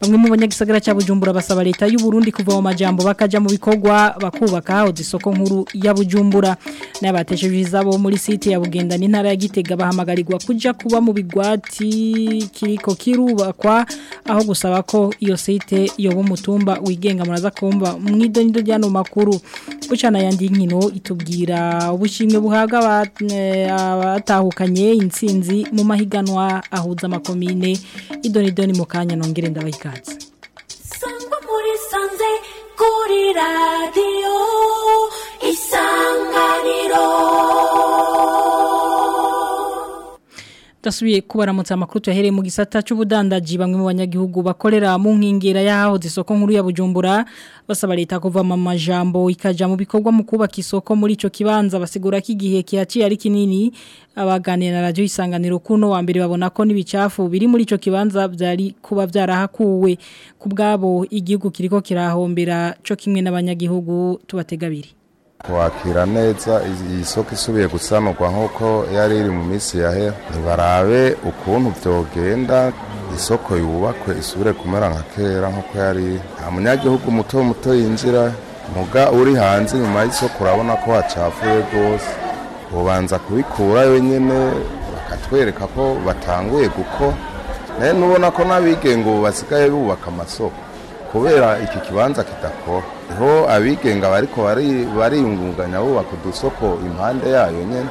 bamwe mu banyagisagara cya Bujumbura basaba leta y'u Burundi kuva mu majambo bakaja mu bikogwa bakubaka zisoko nkuru ya Bujumbura n'abatesheje izabo muri site ya Bugenda n'intara ya Gitega bahamagarirwa kuja kuba mu bigwati kiriko kirubakwa aho gusaba ko iyo site yoba umutumba wigenga muraza kumva mwidonido ryano makuru bucana yandi nkino itubwira kubabwira ubushimwe buhabwa eh, abatahukanye insinzi mu mahiganwa ahuza amakomine idonidoni mu kanya nongere ndabahikatse sangwa muri sanze kuri radiyo isanganiro Dasubiye kubaramutsa amakuru tuhereye mu gisata cy'ubudandaji bamwe mu banyagihugu bakorera mu nkingira yaho zisoko nkuru ya Bujumbura basaba leta kuva mu majambo ikaja mu bikorwa mu kubaka isoko muri ico kibanza basigura ko igihe kihaciye ari kinini abaganira na radio isanganiro kuno wa mbere babona ko nibicafu biri muri ico kibanza byari kuba byarahakuwe bwabo igihugu kiriko kirahombera cyo kimwe n'abanyagihugu tubategabiri kwakira neza iyi soko isubiye gusanurwa nk'uko yari iri mu minsi yahera ntibarabe ukuntu byogenda isoko yubakwe isubire kumera nka kera nk'uko yari nta munyagihugu muto muto yinjira muga uri hanze inyuma y'isoko urabona ko hacafuye rwose ubanza kubikura wenyine bakatwereka ko batanguye kuko nubona ko n'abigenga ubu basigaye bubaka amasoko kubera iki kibanza kidakora niho abigenga bariko bariyungunganya bubaka udusoko impande yayo nyine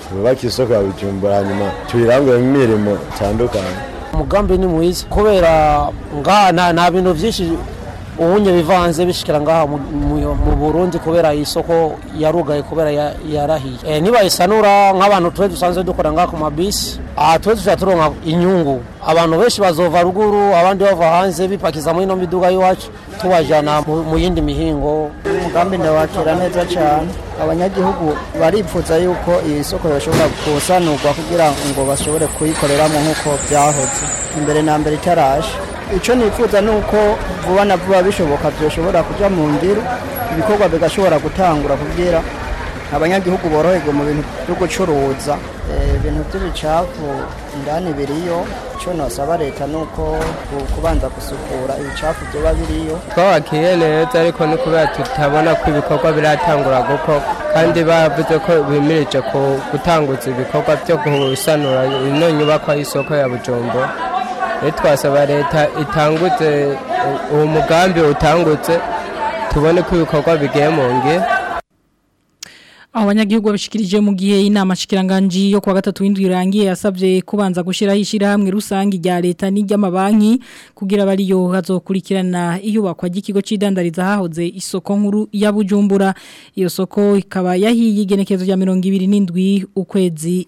bubake isoko ya bujumbura hanyuma tuyirangure imirimo itandukanye umugambi ni mwiza kubera ngaha nta bintu byinshi ubunye bivanze bishyikira ngaha mu burundi kubera isoko soko yarugaye kubera yarahiye eh, niba isanura nk'abantu twe dusanzwe dukora ngaha ku mabisi aha twe tujya turonka inyungu abantu benshi bazova ruguru abandi bava hanze bipakiza muri ino miduga y'iwacu tubajyana mu yindi mihingo umugambi ndabakira neza cyane abanyagihugu baripfuza yuko iyi soko bashobora gusanurwa kugira ngo bashobore kuyikoreramo nk'uko byahoze imbere na mbere itaraje icyo nifuza ni uko vuba na vuba bishoboka byoshobora kujya mu ndiri ibikorwa bigashobora gutangura kubwira abanyagihugu boroherwa mu bintu byo gucuruza eh, ibintu by'ibicafu indani biriyo icyo nasaba leta ni uko kubanza gusukura ibicafu byaba biriyo twabakiye neza ariko ni kubera tutabona ko ibikorwa biratangura gukorwa kandi bavuze ko bimirije gutanguza ibikorwa byo gusanura ino nyubako y'isoko ya bujombo twasaba leta itangutse uwo mugambi utangutse tubone ko ibikorwa bigiye mu nge abanyagihugu babishikirije mu gihe inama shikiranganji yo kuwa gatatu w'indwi irangiye yasabye kubanza gushyiraho ishyirahamwe rusange rya leta n'iry'amabanki kugira abariyo hazokurikirana iyubakwa ry'ikigo cy'idandariza hahoze isoko nkuru ya Bujumbura iyo soko ikaba yahiye igenekezo rya mirongo ibiri n'indwi ukwezi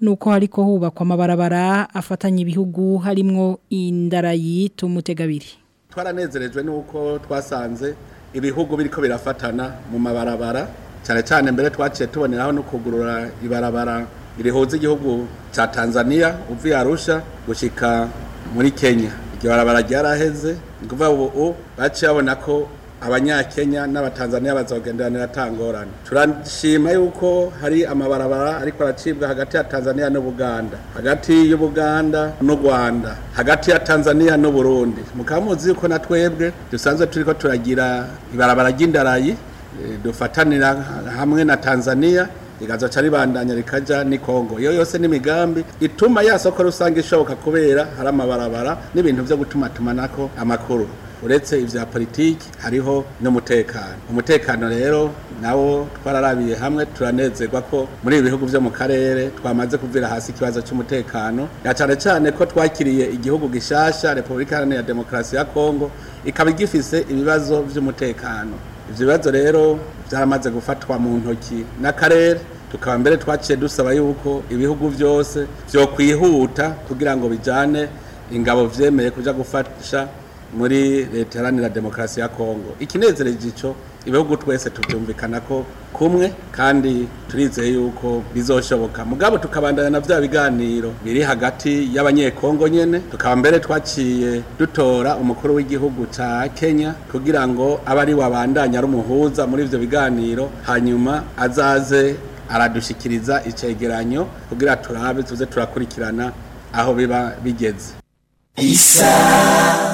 nuko hariko hubakwa amabarabara afatanye ibihugu harimo indarayi tumutegabiri twaranezerejwe nuko twasanze ibihugu biriko birafatana mu mabarabara cyane cyane mbere twaciye tuboneraho no kugurura ibarabara rihuza igihugu cya tanzania uvuye arusha gushyika muri kenya iryo barabara ryaraheze ni ukuvuga ubu baciye babona ko abanyakenya n'abatanzaniya bazogenderanira atangorane turashima yuko hari amabarabara ariko aracibwa hagati ya tanzaniya n'ubuganda hagati y'ubuganda n'u rwanda hagati ya Tanzania n'uburundi mukaba muzi yuko na twebwe dusanzwe turi ko turagira ibarabara ry'indarayi eh, dufatanira hamwe na Tanzania, rigazoca ribandanya rikajya ni kongo iyo yose n'imigambi ituma ya soko rusange ishoboka kubera hari amabarabara n'ibintu byo gutuma gutumatumanako amakuru uretse ibya politiki hariho n'umutekano umutekano rero nawo twararabiye hamwe turanezerwa ko muri ibi bihugu byo mu karere twamaze kuvira hasi ikibazo cy'umutekano na cyane cyane ko twakiriye igihugu gishasha repubulika ya demokarasi ya kongo ikaba igifise ibibazo by'umutekano ibyo bibazo rero byaramaze gufatwa mu ntoki n'akarere tukaba mbere twaciye dusaba yuko ibihugu byose byo kwihuta kugira ngo bijyane ingabo byemeye kujya gufasha muri leta iharanira demokarasi ya kongo ikinezereje icyo ibihugu twese tubyumvikana ko kumwe kandi turizeye yuko bizoshoboka mugabo tukabandana na bya biganiro biri hagati y'abanyekongo nyene tukaba mbere twaciye dutora umukuru w'igihugu cya Kenya kugira ngo abari wabandanya ari umuhuza muri ibyo biganiro hanyuma azaze aradushyikiriza icegeranyo kugira turabe tuze turakurikirana aho biba bigeze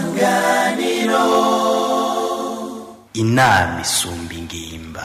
isanganiro inama isumba ingimba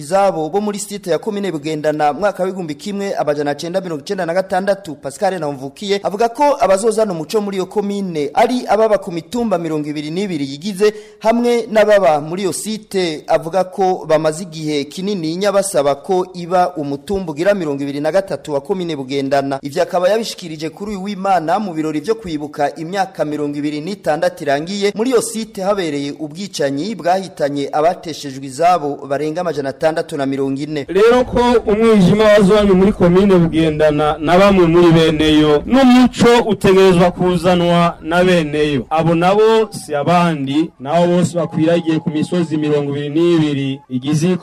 izabo bo muri site ya komine bugendana mwaka w'igihumbi kimwe amajana cyenda mirongo icyenda na gatandatu pascal Namvukiye avuga ko abazozana umuco muri iyo komine ari ababa ku mitumba mirongo ibiri n'ibiri yigize hamwe n'ababa muri iyo site avuga ko bamaze igihe kinini basaba ko iba umutumba ugira mirongo ibiri na gatatu wa komine bugendana ibyo akaba yabishikirije kuri uyu w'imana mu birori byo kwibuka imyaka mirongo ibiri n'itandatu irangiye muri iyo site habereye ubwicanyi bwahitanye abateshejwe izabo barenga amajana atandatu na mirongo ine rero ko umwijima wazanye muri komine bugendana na bamwe muri beneyo n'umuco utegerezwa kuzanwa na beneyo abo nabo si abandi nabo bose bakwiragiye ku misozi mirongo ibiri n'ibiri igize iyi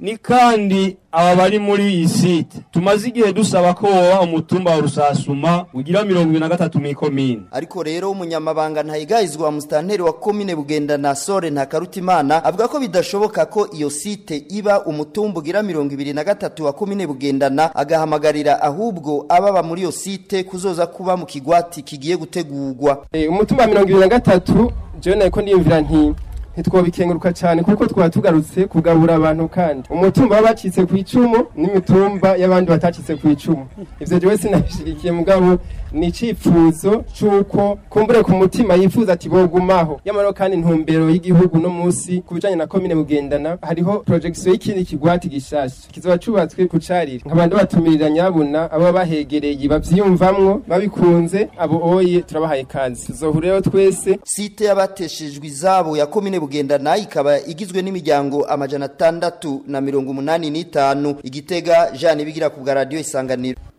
ni kandi aba bari muri iyi site tumaze igihe dusaba ko woba umutumba wa rusasuma ugira mirongo irindwi na gatatu mu ikomine ariko rero umunyamabanga ntayigayizwa musitanteri wa komine bugenda na sore ntakarutimana avuga ko bidashoboka ko iyo site iba umutumba ugira mirongo ibiri na gatatu wa komine bugendana agahamagarira ahubwo ababa muri iyo site kuzoza kuba mu kigwati kigiye gutegurwa eh, umutumba mirongo ibiri na gatatu jyone ariko niyumvira nti ntitwobikenguruka cyane kuko twaba tugarutse kugabura abantu kandi umutumba w'abacitse ku icumu n'imitumba y'abandi batacitse ku icumu ibyo rero sinabishyigikiye mugabo ni icyifuzo cy'uko kumbure ku mutima yifuza ati bogumaho yamara kandi intumbero y'igihugu no munsi ku bijyanye na komine bugendana hariho porojegisiyo y'ikindi kigwati gishasha kizaba cyubatswe ku carire nk'abantu batumirira nyabuna abo bahegereye babyiyumvamwo babikunze abo oye turabahaye ikaze tuzohureho twese site y'abateshejwe izabo ya komine bugendana ikaba igizwe n'imiryango amajana atandatu na mirongo umunani n'itanu igitega jane bigira ku bwa radiyo isanganiro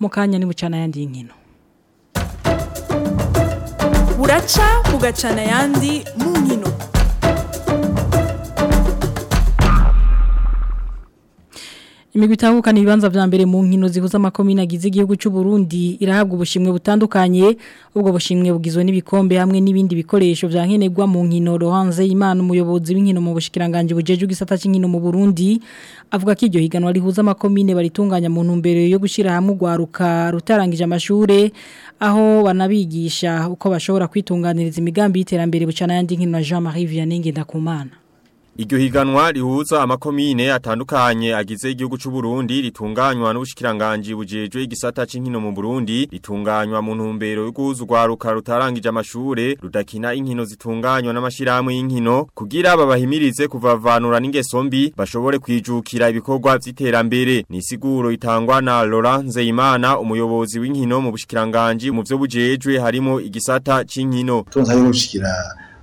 mu kanya ni bucana yandi nkino buraca mugacana ayandi mu nkino imigwi itahukana ibibanza vya mbere mu nkino zihuza amakomine agize igihugu cy'u Burundi irahabwa ubushimwe butandukanye ubwo bushimwe bugizwe n'ibikombe hamwe n'ibindi bikoresho vya nkenerwa mu nkino Rohanze Imana umuyobozi w'inkino mu bushikiranganje bujeje gisata cy'inkino mu Burundi avuga ko iryo higanwa rihuza amakomine baritunganya mu ntumbero yo gushira hamwe ugwaruka rutarangije amashure aho banabigisha uko bashobora kwitunganiriza imigambi y'iterambere bucana yandi nkino Jean Marie Iryo higanwa rihuza amakomine atandukanye agize igihugu cy'u Burundi ritunganywa n'ubushikiranganje bujejwe igisata c'inkino mu Burundi ritunganywa mu ntumbero yo kuzugwaruka rutarangije amashure rudakina inkino zitunganywa n’amashiramu y'inkino kugira babahimirize kuvavanura n'ingeso mbi bashobore kwijukira ibikorwa by’iterambere ni siguro itangwa na Laurent Nzeyimana umuyobozi w'inkino mu bushikiranganje mu byo bujejwe harimo igisata c'inkino tunza y'ubushikira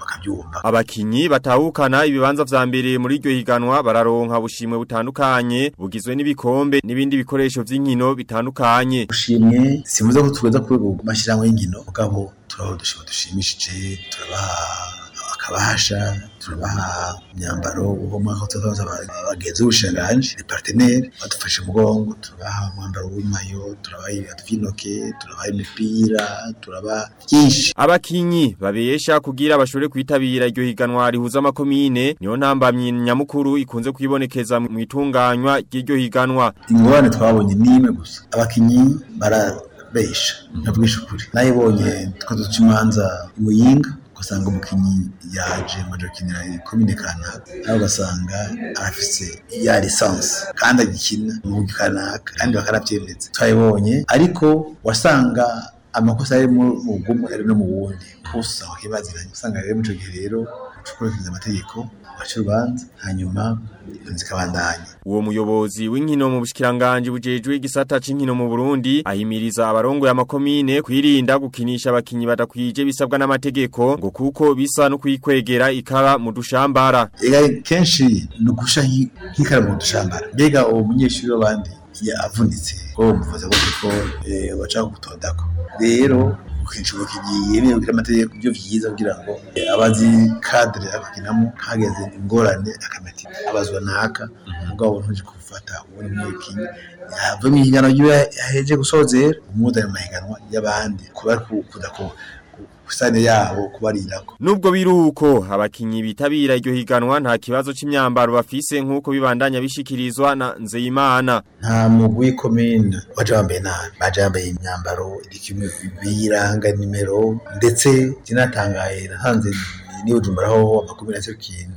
bakabyumva abakinyi batahukana ibibanza vya mbere muri iryo higanwa bararonka bushimwe butandukanye bugizwe n'ibikombe n'ibindi bikoresho by'inkino bitandukanye bushimwe sivuze ko tugeza ku mashirahamwe y'inkino mugabo turabaha udusoro dushimishije, turabaha akabasha, turabaha imyambaro nk'aho tuzaza abagenzi b'ubushanganje ni parteneri badufashe umugongo, turabaha umwambaro w'inkayo, turabaha ibirato turabaha imipira, turabaha byinshi. Abakinyi babesha kugira bashobore kwitabira iryo higanwa rihuza amakomine niyo ntambamye nyamukuru ikunze kuyibonekeza mu itunganywa ry'iryo higanwa. Ingorane twabonye ni imwe gusa. Abakinyi bara bayisha ndavugisha mhm. ukuri nayibonye twaduca imanza imuyinga ugasanga umukinnyi yaje majokinira komine kanaka nawe ugasanga arafise ya lisansi kandi agikina mu kanaka kandi bakanavyemereza twayibonye ariko wasanga amakosa ari mu gumu ari no mu wundi gusa wakibaziranye usanga rero mu gihe rero kubahiriza amategeko acurubanza hanyuma zikabandanya uwo muyobozi w'inkino mu bushikiranganje bujejwe igisata c'inkino mu Burundi ahimiriza abarongoye amakomine kwirinda gukinisha abakinyi badakwije bisabwa n'amategeko ngo kuko bisa no kuyikwegera ikara mu dushambara ega kenshi nugusha nkikara mu dushambara mbega uwo munyeshuri w'abandi yavunitse ko muvuze ko eh, bashaka gutondako rero ukicuka igihe yemeye amategeko byo byiza kugira ngo eh, abazi kadere akakinamo hageze ingorane akamati abazwa naka mhm. umugabo ntuje kufata ubone mwikinyi yava mu ihiganwa yaheje gusozera umuda mu mahiganwa y'abandi kubera kudakora kusane yaho kubarirako nubwo biruko abakinyi bitabira iryo higanwa nta kibazo c'imyambaro bafise nkuko bibandanya bishikirizwa na Nzeyimana nta mugwi komine waje bambaye nabi baje bambaye imyambaro ikimwe biranga nimero ndetse kinatangahera hanze ni Bujumbura ho amakumi na kintu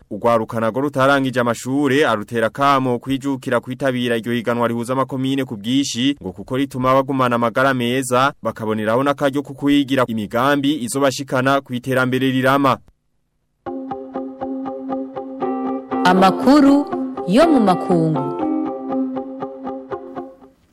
urwarukana go rutarangije amashuri arutera kamo kwijukira kwitabira iryo higanwa rihuza amakomine ku bwishi ngo kuko rituma bagumana amagara meza bakaboneraho n'akaryo kukuyigira imigambi ku iterambere riramba Mahama amakuru yo mu makungu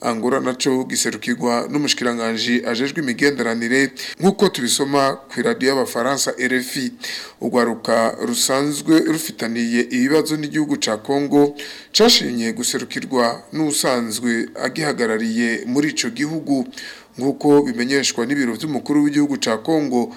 angora naco giserukirwa n'umushikiranganje ajejwe imigenderanire nkuko tubisoma ku radio y'abafaransa RFI ugwaruka rusanzwe rufitaniye ibibazo n'igihugu ca Congo cashimye guserukirwa n'usanzwe agihagarariye muri ico gihugu nkuko bimenyeshwa n'ibiro by'umukuru w'igihugu ca Congo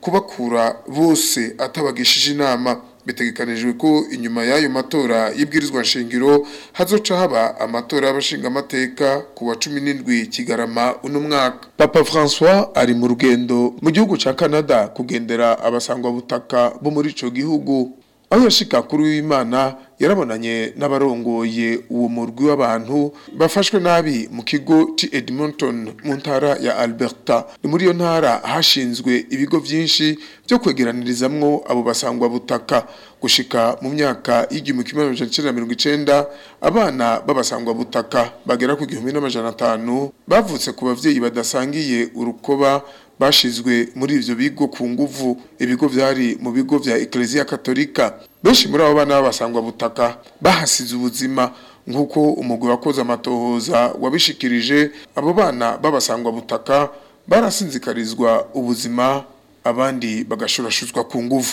kubakura bose atabagishije inama bitegekanijwe ko inyuma y'ayo matora y'ibwirizwa nshingiro hazoca haba amatora y'abashingamateka ku wa cumi n'indwi kigarama uno mwaka papa François ari mu rugendo mu gihugu cya canada kugendera abasangwabutaka bo muri icyo gihugu aho yashikakuru w'imana yarabonanye n'abarongoye uwo murwi w'abantu bafashwe nabi mu kigo Edmonton mu ntara ya Alberta ni muri iyo ntara hashinzwe ibigo byinshi byo kwegeranirizamwo abo basangwa butaka gushika mu myaka y'igihumbi kimwe n'amajana icenda mirongo icenda abana b'abasangwa butaka bagera ku gihumbi n'amajana atanu bavutse ku babyeyi badasangiye urukoba bashizwe muri ivyo bigo ku nguvu ibigo byari mu bigo vya Ecclesia Katolika benshi muri abo bana basangwa butaka bahasize ubuzima nkuko umugore wakoze amatohoza wabishikirije abo bana babasangwa butaka barasinzikarizwa ubuzima abandi bagashurashuzwa ku nguvu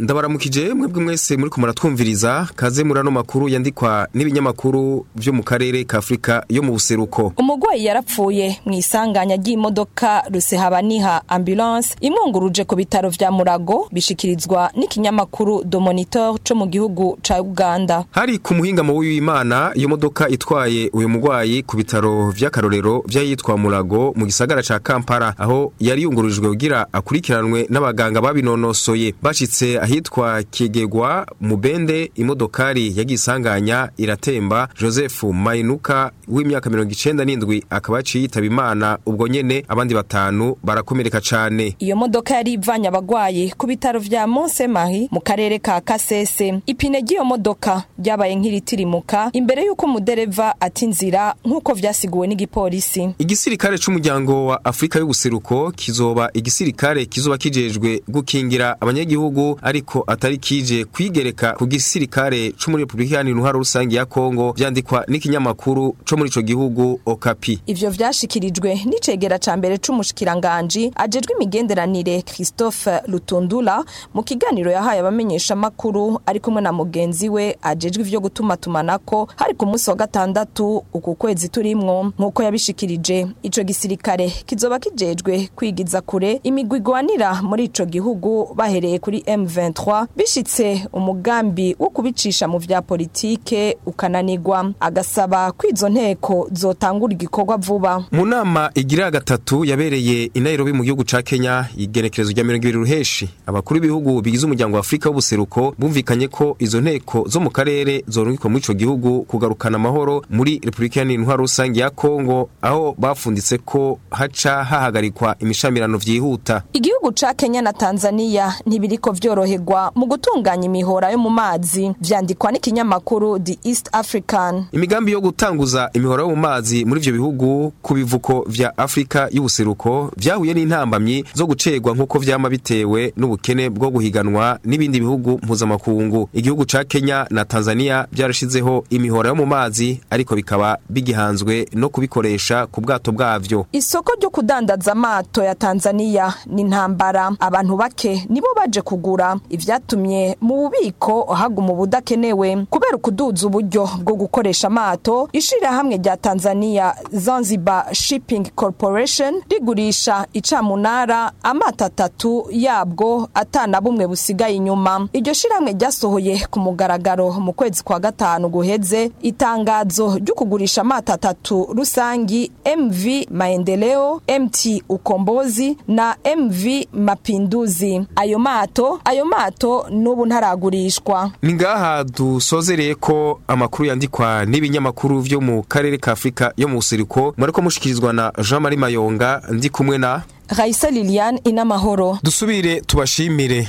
ndabaramukije mwebwe mwese muri muratwumviriza kaze muri ano makuru yandikwa n'ibinyamakuru byo mu karere ka afurika yo mu buseruko umugwayi yarapfuye mu isanganya ry'imodoka rusehabaniha ambulance imwunguruje ku bitaro vya murago bishikirizwa n'ikinyamakuru do monitor co mu gihugu ca uganda hari ku muhingamo w'imana iyo modoka itwaye uyu mugwayi ku bitaro vy'akarorero vy'ayitwa murago mu gisagara ca kampala aho yari yungururijwe kugira akurikiranwe n'abaganga babinonosoye bashitse ahi ahitwa kigegwa mubende imodokari yagisanganya iratemba joseph mainuka w'imyaka mirongo icenda n'indwi akaba yitaba imana ubwo nyene abandi batanu barakomereka cyane iyo modoka yari ivanye abagwaye ku bitaro vya monsemari mu karere ka kasese ipine ry'iyo modoka ryabaye nk'iritirimuka imbere y'uko umudereva atinzira nk'uko vyasiguwe n'igipolisi igisirikare cy’umuryango wa Afrika y'ubuseruko kizoba igisirikare kizoba kijejwe gukingira abanyagihugu ari ariko atari kije kwigereka ku gisirikare cyo muri Republika Iharanira Uruhare Rusange ya Kongo byandikwa n'ikinyamakuru cyo muri ico gihugu Okapi ivyo vyashikirijwe n'icegera ca mbere cumushikiranganji ajejwe imigenderanire Christophe Lutundula mu kiganiro yahaye abamenyesha makuru ari kumwe na mugenzi we ajejwe ivyo gutuma tumanako hari ku munsi wa gatandatu uku kwezi turimwo nkuko yabishikirije ico gisirikare kizoba kijejwe kwigiza kure imigwi igwanira muri ico gihugu bahereye kuri M20 M23 bishitse umugambi wo kubicisha mu bya politike ukananigwa agasaba kwizo nteko zotangura igikorwa vuba mu nama igira gatatu yabereye i Nairobi mu gihugu cya Kenya igenekerezo rya 20 ruheshi abakuru b'ibihugu bigize umuryango wa Afrika w'ubuseruko bumvikanye ko izo nteko zo mu karere zorungikwa muri ico gihugu kugarukana amahoro muri Republika ya Intwaro rusange ya Kongo aho bafunditse ko haca hahagarikwa imishamirano vyihuta igihugu ca Kenya na Tanzania ntibiriko vyorohe kuryoherwa mu gutunganya imihora yo mu mazi byandikwa n'ikinyamakuru the east african imigambi yo gutanguza imihora yo mu mazi muri ibyo bihugu ku bivuko vya afurika y'ubuseruko byahuye n'intambamyi zo gucegwa nk'uko vyama bitewe n'ubukene bwo guhiganwa n'ibindi bihugu mpuzamakungu igihugu cya kenya na tanzania byarashyizeho imihora yo mu mazi ariko bikaba bigihanzwe no kubikoresha ku bwato bwabyo isoko ryo kudandaza amato ya tanzania ni intambara abantu bake nibo baje kugura ibyatumye mu bubiko haguma ubudakenewe kubera ukuduza uburyo bwo gukoresha amato ishyirahamwe rya tanzania zanzibar shipping corporation rigurisha icamunara amato atatu yabwo atana bumwe busigaye inyuma iryo shyirahamwe ryasohoye ku mugaragaro mu kwezi kwa gatanu guheze itangazo ryo kugurisha amato atatu rusangi mv maendeleo mt ukombozi na mv mapinduzi ayo mato ayo mato n'ubu ntaragurishwa ni ngaha dusozereye ko amakuru yandikwa n'ibinyamakuru byo mu karere ka afurika yo mu busiriko mureko mushikirizwa na jean marie mayonga ndi kumwe na Raisa Lilian inamahoro dusubire tubashimire